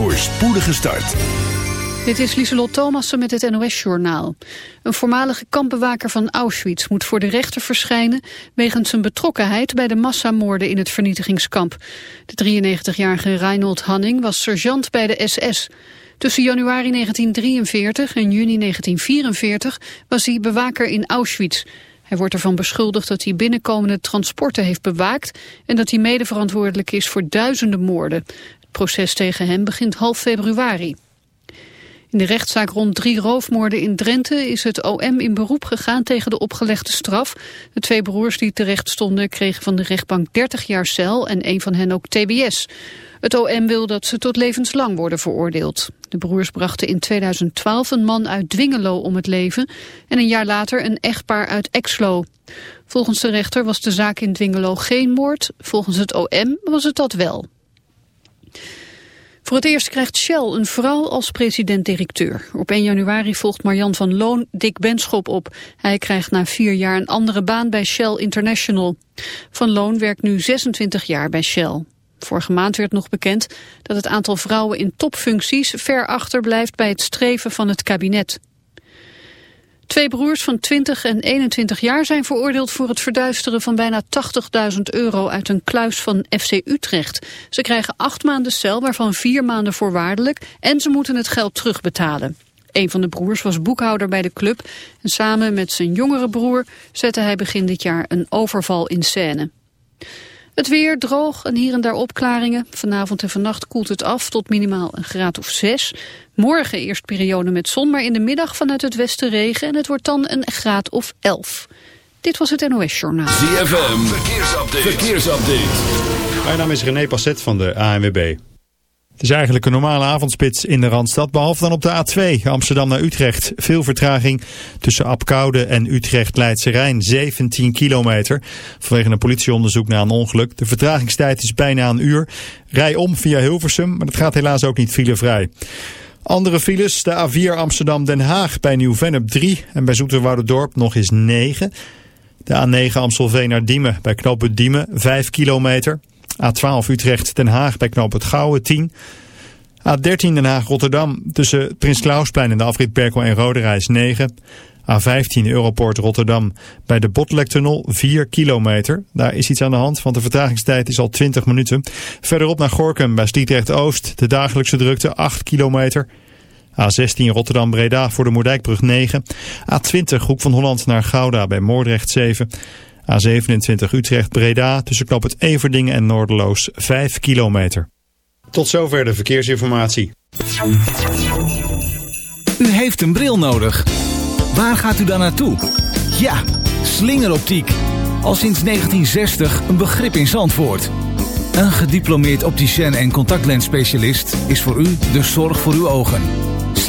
voor spoedige start. Dit is Lieselot Thomassen met het NOS-journaal. Een voormalige kampbewaker van Auschwitz moet voor de rechter verschijnen... wegens zijn betrokkenheid bij de massamoorden in het vernietigingskamp. De 93-jarige Reinhold Hanning was sergeant bij de SS. Tussen januari 1943 en juni 1944 was hij bewaker in Auschwitz... Hij wordt ervan beschuldigd dat hij binnenkomende transporten heeft bewaakt... en dat hij medeverantwoordelijk is voor duizenden moorden. Proces tegen hem begint half februari. In de rechtszaak rond drie roofmoorden in Drenthe is het OM in beroep gegaan tegen de opgelegde straf. De twee broers die terecht stonden kregen van de rechtbank 30 jaar cel en een van hen ook TBS. Het OM wil dat ze tot levenslang worden veroordeeld. De broers brachten in 2012 een man uit Dwingelo om het leven en een jaar later een echtpaar uit Exlo. Volgens de rechter was de zaak in Dwingelo geen moord, volgens het OM was het dat wel. Voor het eerst krijgt Shell een vrouw als president-directeur. Op 1 januari volgt Marjan van Loon Dick Benschop op. Hij krijgt na vier jaar een andere baan bij Shell International. Van Loon werkt nu 26 jaar bij Shell. Vorige maand werd nog bekend dat het aantal vrouwen in topfuncties ver achterblijft bij het streven van het kabinet. Twee broers van 20 en 21 jaar zijn veroordeeld voor het verduisteren van bijna 80.000 euro uit een kluis van FC Utrecht. Ze krijgen acht maanden cel, waarvan vier maanden voorwaardelijk en ze moeten het geld terugbetalen. Een van de broers was boekhouder bij de club en samen met zijn jongere broer zette hij begin dit jaar een overval in scène. Het weer droog en hier en daar opklaringen. Vanavond en vannacht koelt het af tot minimaal een graad of zes. Morgen eerst periode met zon, maar in de middag vanuit het westen regen. En het wordt dan een graad of elf. Dit was het NOS Journaal. ZFM, verkeersupdate. verkeersupdate. Mijn naam is René Passet van de ANWB. Het is eigenlijk een normale avondspits in de Randstad, behalve dan op de A2 Amsterdam naar Utrecht. Veel vertraging tussen Apkoude en Utrecht-Leidse Rijn, 17 kilometer. Vanwege een politieonderzoek na een ongeluk. De vertragingstijd is bijna een uur. Rij om via Hilversum, maar dat gaat helaas ook niet filevrij. Andere files, de A4 Amsterdam-Den Haag bij Nieuw-Vennep 3 en bij Dorp nog eens 9. De A9 Amstelveen naar Diemen bij knooppunt Diemen 5 kilometer. A12 Utrecht-Den Haag bij knoop het Gouwen 10. A13 Den Haag-Rotterdam tussen Prins Klausplein en de afrit Berkel en Roderijs 9. A15 Europort Rotterdam bij de Botlektunnel 4 kilometer. Daar is iets aan de hand, want de vertragingstijd is al 20 minuten. Verderop naar Gorkum bij Sliedrecht-Oost. De dagelijkse drukte 8 kilometer. A16 Rotterdam-Breda voor de Moerdijkbrug 9. A20 Hoek van Holland naar Gouda bij Moordrecht 7. A27 Utrecht-Breda tussen knop het Everdingen en Noorderloos 5 kilometer. Tot zover de verkeersinformatie. U heeft een bril nodig. Waar gaat u dan naartoe? Ja, slingeroptiek. Al sinds 1960 een begrip in Zandvoort. Een gediplomeerd opticien en contactlensspecialist is voor u de zorg voor uw ogen.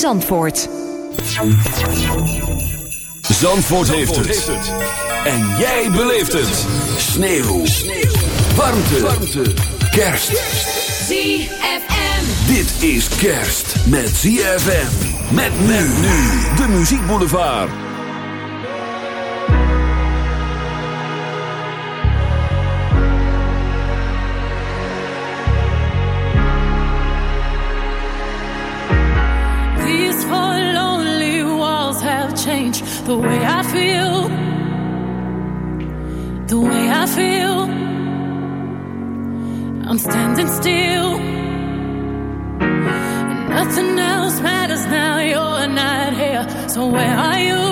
Zandvoort. Zandvoort heeft het. En jij beleeft het. Sneeuw. Warmte. Warmte. Kerst. ZFM. Dit is kerst met ZFM. Met men nu. De Muziek Boulevard. change the way I feel. The way I feel. I'm standing still. Nothing else matters now. You're not here. So where are you?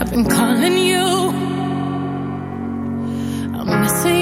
I've been calling you. I'm missing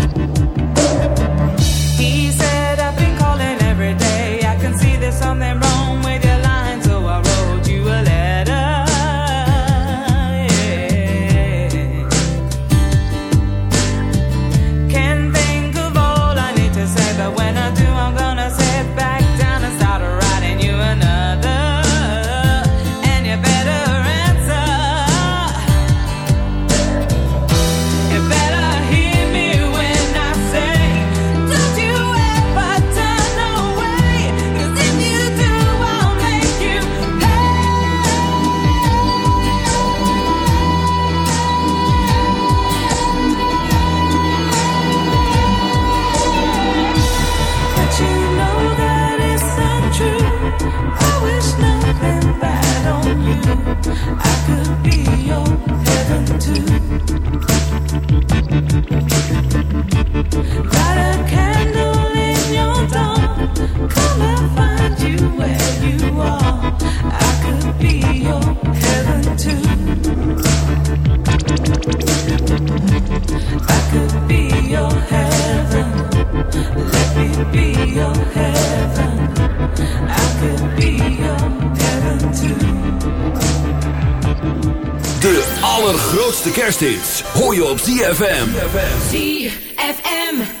De allergrootste kersthits hoor je op ZFM. ZFM.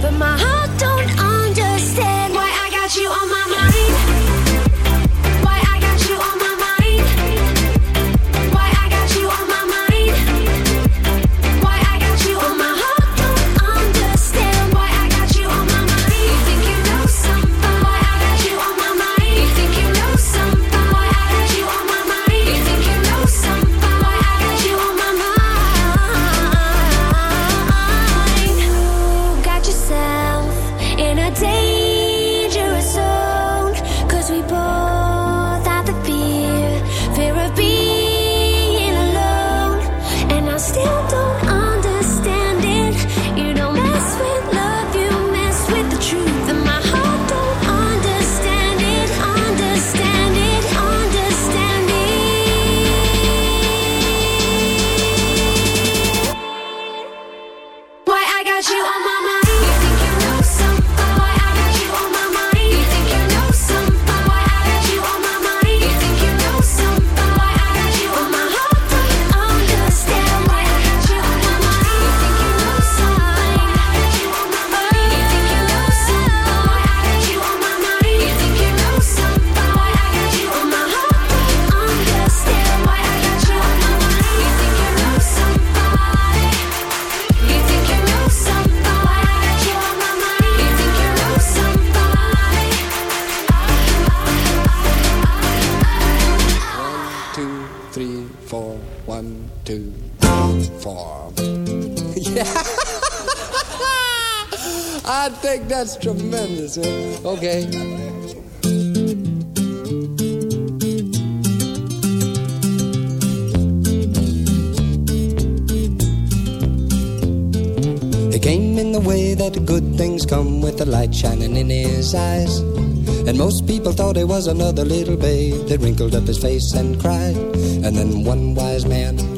but my heart that's tremendous. Man. Okay. way that good things come with the light shining in his eyes. And most people thought he was another little babe that wrinkled up his face and cried. And then one wise man